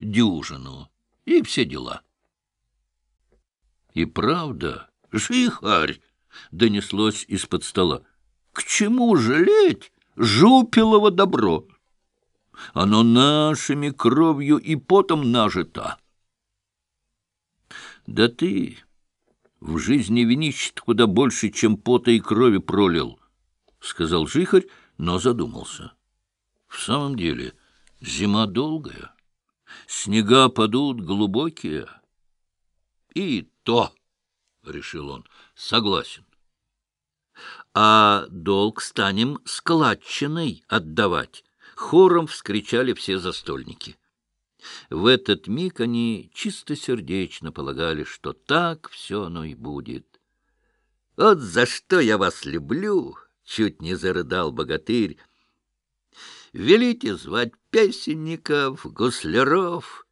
дюжину и все дела. И правда, жихарь, — донеслось из-под стола, — к чему жалеть жупилово добро? Оно нашими кровью и потом нажито. Да ты в жизни винищ куда больше, чем пота и крови пролил, — сказал жихарь, но задумался. В самом деле, зима долгая, снега падут глубокие. И то, — решил он, — согласен. А долг станем складчиной отдавать, — хором вскричали все застольники. В этот миг они чистосердечно полагали, что так все оно и будет. «Вот за что я вас люблю!» — чуть не зарыдал богатырь. «Велите звать песенников, гусляров,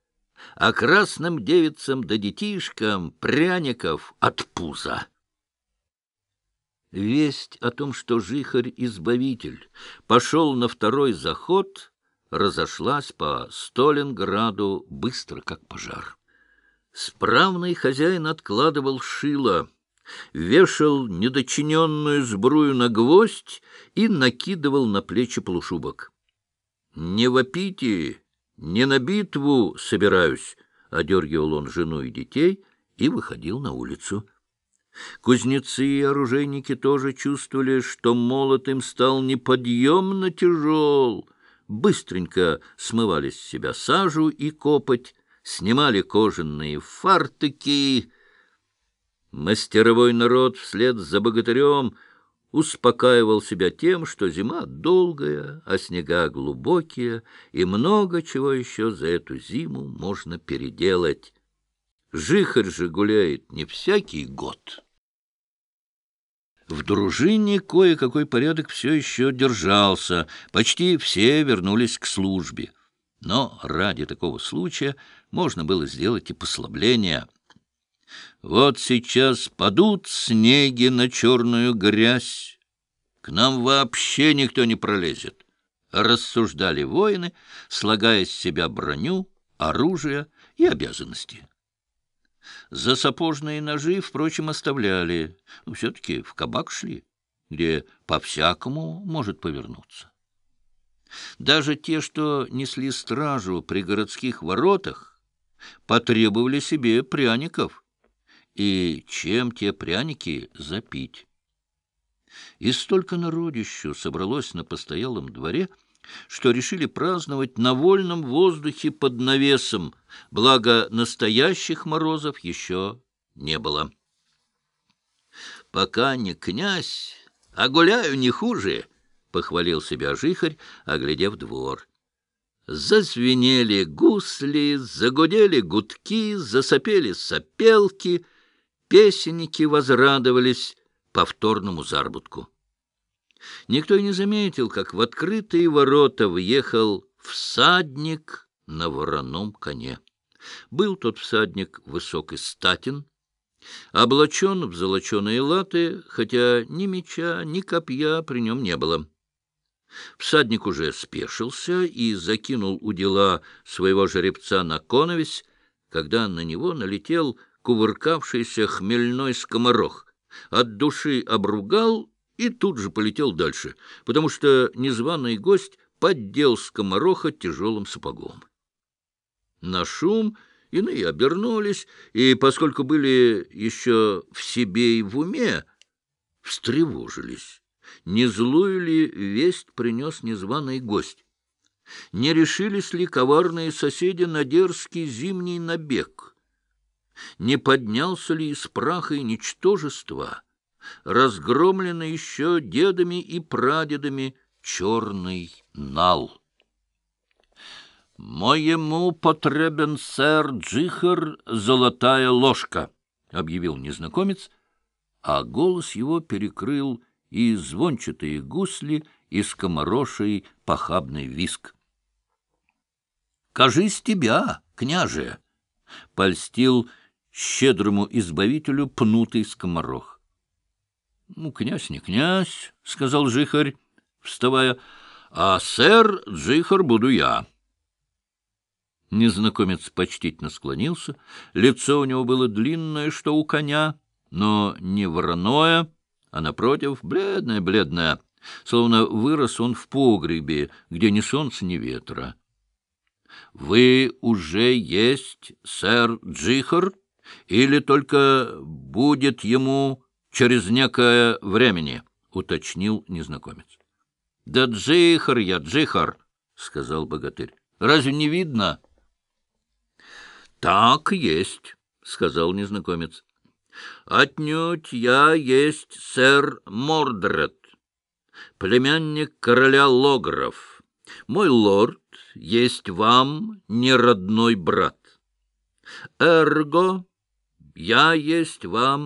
а красным девицам да детишкам пряников от пуза». Весть о том, что Жихарь-избавитель пошел на второй заход — разошлась по Сталинграду быстро, как пожар. Справный хозяин откладывал шило, вешал недочиненную сбрую на гвоздь и накидывал на плечи полушубок. — Не вопите, не на битву собираюсь, — одергивал он жену и детей и выходил на улицу. Кузнецы и оружейники тоже чувствовали, что молот им стал неподъемно тяжел — быстренько смывали с себя сажу и копоть, снимали кожаные фартуки. Мастеровой народ вслед за богатырем успокаивал себя тем, что зима долгая, а снега глубокие, и много чего еще за эту зиму можно переделать. Жихарь же гуляет не всякий год. В дружине кое-какой порядок все еще держался, почти все вернулись к службе. Но ради такого случая можно было сделать и послабление. Вот сейчас падут снеги на черную грязь. К нам вообще никто не пролезет. Рассуждали воины, слагая с себя броню, оружие и обязанности. За сапожные ножи, впрочем, оставляли. Но все-таки в кабак шли, где по-всякому может повернуться. Даже те, что несли стражу при городских воротах, потребовали себе пряников. И чем те пряники запить? И столько народищу собралось на постоялом дворе — что решили праздновать на вольном воздухе под навесом, благо настоящих морозов еще не было. «Пока не князь, а гуляю не хуже», — похвалил себя жихарь, оглядев двор. Зазвенели гусли, загудели гудки, засопели сопелки, песенники возрадовались повторному заработку. Никто и не заметил, как в открытые ворота въехал всадник на вороном коне. Был тот всадник высок и статен, облачен в золоченые латы, хотя ни меча, ни копья при нем не было. Всадник уже спешился и закинул у дела своего жеребца на коновесь, когда на него налетел кувыркавшийся хмельной скоморох, от души обругал и тут же полетел дальше, потому что незваный гость поддел скомороха тяжелым сапогом. На шум иные обернулись, и, поскольку были еще в себе и в уме, встревожились. Не злую ли весть принес незваный гость? Не решились ли коварные соседи на дерзкий зимний набег? Не поднялся ли из праха и ничтожества? разгромлено еще дедами и прадедами черный нал. «Моему потребен, сэр Джихар, золотая ложка», — объявил незнакомец, а голос его перекрыл и звончатые гусли, и скомороший похабный виск. «Кажись тебя, княже!» — польстил щедрому избавителю пнутый скоморох. — Ну, князь не князь, — сказал Жихарь, вставая, — а сэр Джихар буду я. Незнакомец почтительно склонился. Лицо у него было длинное, что у коня, но не вороное, а, напротив, бледное-бледное, словно вырос он в погребе, где ни солнца, ни ветра. — Вы уже есть сэр Джихар, или только будет ему через некое времени? — уточнил незнакомец. — Да Джихар я, Джихар, — сказал богатырь. — Разве не видно? — Так есть, — сказал незнакомец. — Отнюдь я есть сэр Мордред, племянник короля Логров. Мой лорд есть вам не родной брат. Эрго, я есть вам